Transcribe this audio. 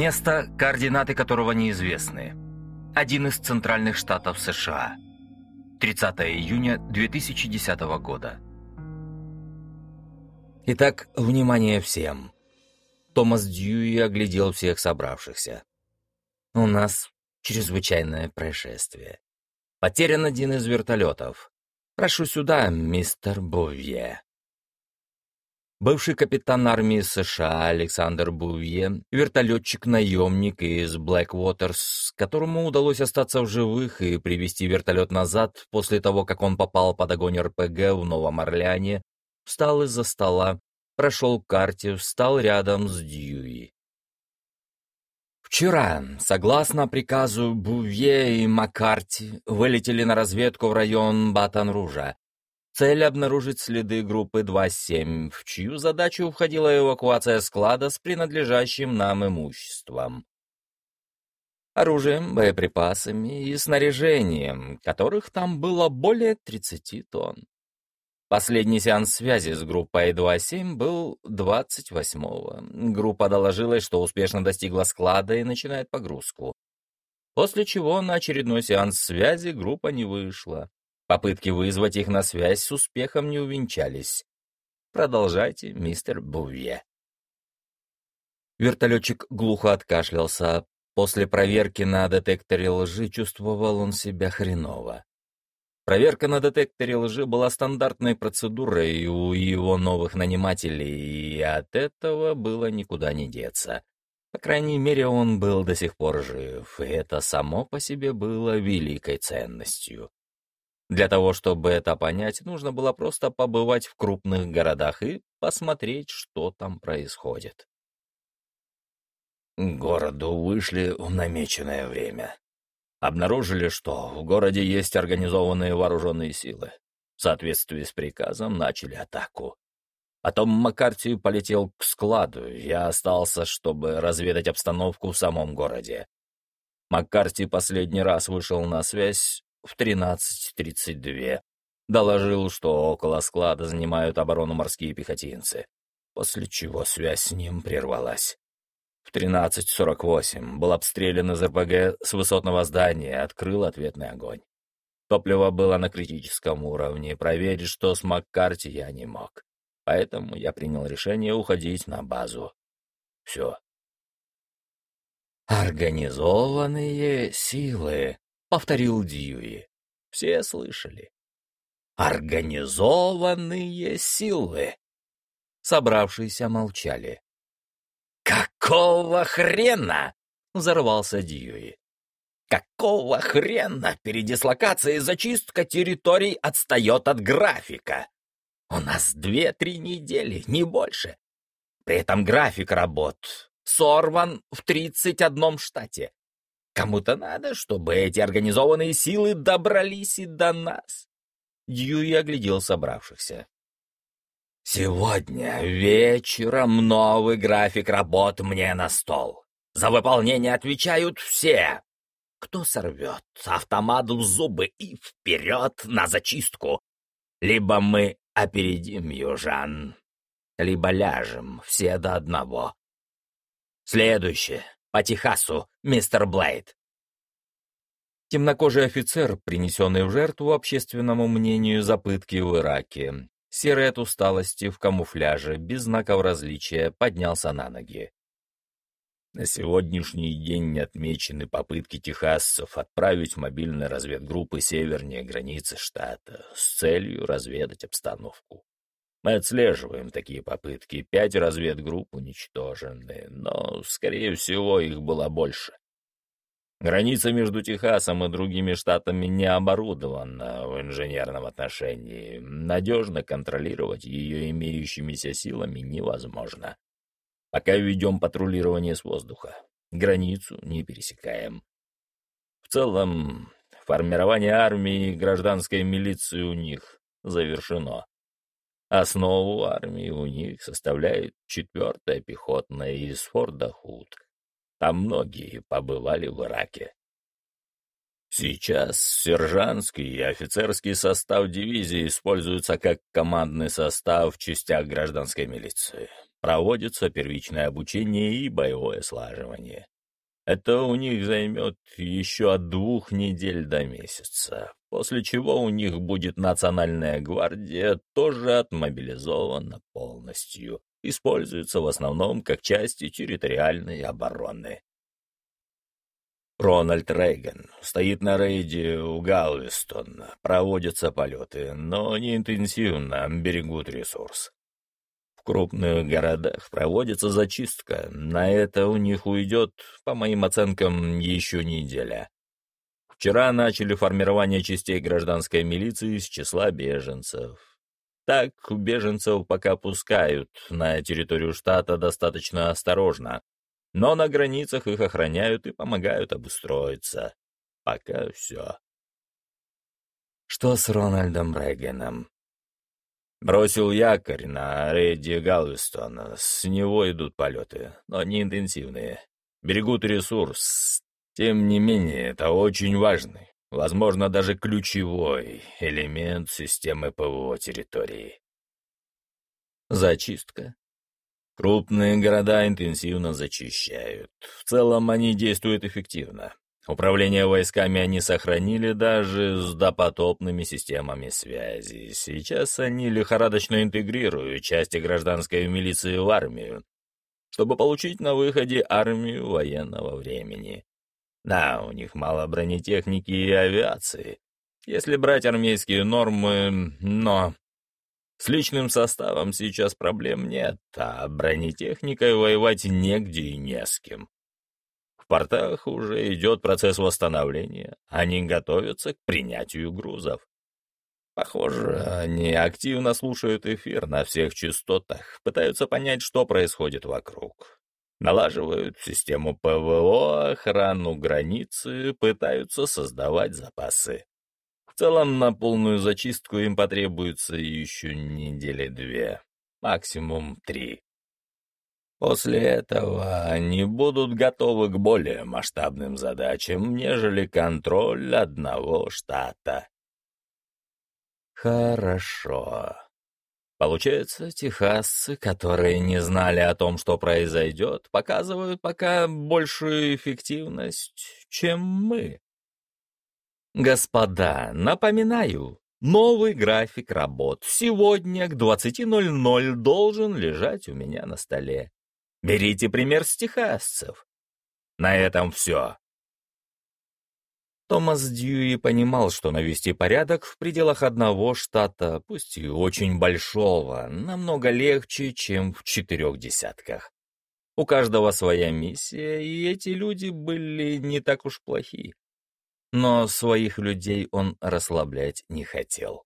Место, координаты которого неизвестны. Один из центральных штатов США. 30 июня 2010 года. Итак, внимание всем. Томас Дьюи оглядел всех собравшихся. У нас чрезвычайное происшествие. Потерян один из вертолетов. Прошу сюда, мистер Бувье. Бывший капитан армии США Александр Бувье, вертолетчик-наемник из Блэквотерс, которому удалось остаться в живых и привести вертолет назад после того, как он попал под огонь РПГ в Новом Орлеане, встал из-за стола, прошел к карте, встал рядом с Дьюи. Вчера, согласно приказу Бувье и Маккарти, вылетели на разведку в район Батан-Ружа. Цель — обнаружить следы группы 2-7, в чью задачу входила эвакуация склада с принадлежащим нам имуществом. Оружием, боеприпасами и снаряжением, которых там было более 30 тонн. Последний сеанс связи с группой 2.7 был 28-го. Группа доложилась, что успешно достигла склада и начинает погрузку. После чего на очередной сеанс связи группа не вышла. Попытки вызвать их на связь с успехом не увенчались. Продолжайте, мистер Бувье. Вертолетчик глухо откашлялся. После проверки на детекторе лжи чувствовал он себя хреново. Проверка на детекторе лжи была стандартной процедурой у его новых нанимателей, и от этого было никуда не деться. По крайней мере, он был до сих пор жив, и это само по себе было великой ценностью. Для того, чтобы это понять, нужно было просто побывать в крупных городах и посмотреть, что там происходит. Городу вышли в намеченное время. Обнаружили, что в городе есть организованные вооруженные силы. В соответствии с приказом начали атаку. Потом Маккарти полетел к складу, я остался, чтобы разведать обстановку в самом городе. Маккарти последний раз вышел на связь в 13.32. Доложил, что около склада занимают оборону морские пехотинцы, после чего связь с ним прервалась. В 13.48 был обстрелян из РПГ с высотного здания открыл ответный огонь. Топливо было на критическом уровне, проверить, что с Маккарти я не мог. Поэтому я принял решение уходить на базу. Все. «Организованные силы», — повторил Дьюи. Все слышали. «Организованные силы». Собравшиеся молчали. «Какого хрена?» — взорвался Дьюи. «Какого хрена передислокация и зачистка территорий отстает от графика? У нас две-три недели, не больше. При этом график работ сорван в тридцать одном штате. Кому-то надо, чтобы эти организованные силы добрались и до нас». Дьюи оглядел собравшихся. Сегодня вечером новый график работ мне на стол. За выполнение отвечают все. Кто сорвет автомат в зубы и вперед на зачистку? Либо мы опередим южан, либо ляжем все до одного. Следующее. По Техасу, мистер Блейд. Темнокожий офицер, принесенный в жертву общественному мнению за пытки в Ираке, серый от усталости, в камуфляже, без знаков различия, поднялся на ноги. На сегодняшний день отмечены попытки техасцев отправить мобильные разведгруппы севернее границы штата с целью разведать обстановку. Мы отслеживаем такие попытки. Пять разведгрупп уничтожены, но, скорее всего, их было больше. Граница между Техасом и другими штатами не оборудована в инженерном отношении. Надежно контролировать ее имеющимися силами невозможно. Пока ведем патрулирование с воздуха. Границу не пересекаем. В целом, формирование армии и гражданской милиции у них завершено. Основу армии у них составляет четвертая пехотная из Форда Худ — там многие побывали в Ираке. Сейчас сержантский и офицерский состав дивизии используются как командный состав в частях гражданской милиции. Проводится первичное обучение и боевое слаживание. Это у них займет еще от двух недель до месяца, после чего у них будет национальная гвардия, тоже отмобилизована полностью, используется в основном как части территориальной обороны. Рональд Рейган стоит на рейде у Галвестон, проводятся полеты, но не интенсивно, берегут ресурс. В крупных городах проводится зачистка, на это у них уйдет, по моим оценкам, еще неделя. Вчера начали формирование частей гражданской милиции из числа беженцев. Так, беженцев пока пускают на территорию штата достаточно осторожно, но на границах их охраняют и помогают обустроиться. Пока все. Что с Рональдом Рейганом? Бросил якорь на рейде Галвестона. С него идут полеты, но не интенсивные. Берегут ресурс. Тем не менее, это очень важный, возможно, даже ключевой элемент системы ПВО территории. Зачистка. Крупные города интенсивно зачищают. В целом они действуют эффективно. Управление войсками они сохранили даже с допотопными системами связи. Сейчас они лихорадочно интегрируют части гражданской милиции в армию, чтобы получить на выходе армию военного времени. Да, у них мало бронетехники и авиации, если брать армейские нормы, но с личным составом сейчас проблем нет, а бронетехникой воевать негде и не с кем портах уже идет процесс восстановления. Они готовятся к принятию грузов. Похоже, они активно слушают эфир на всех частотах, пытаются понять, что происходит вокруг. Налаживают систему ПВО, охрану границы, пытаются создавать запасы. В целом, на полную зачистку им потребуется еще недели две, максимум три. После этого они будут готовы к более масштабным задачам, нежели контроль одного штата. Хорошо. Получается, техасцы, которые не знали о том, что произойдет, показывают пока большую эффективность, чем мы. Господа, напоминаю, новый график работ сегодня к 20.00 должен лежать у меня на столе. Берите пример с техасцев. На этом все. Томас Дьюи понимал, что навести порядок в пределах одного штата, пусть и очень большого, намного легче, чем в четырех десятках. У каждого своя миссия, и эти люди были не так уж плохи. Но своих людей он расслаблять не хотел.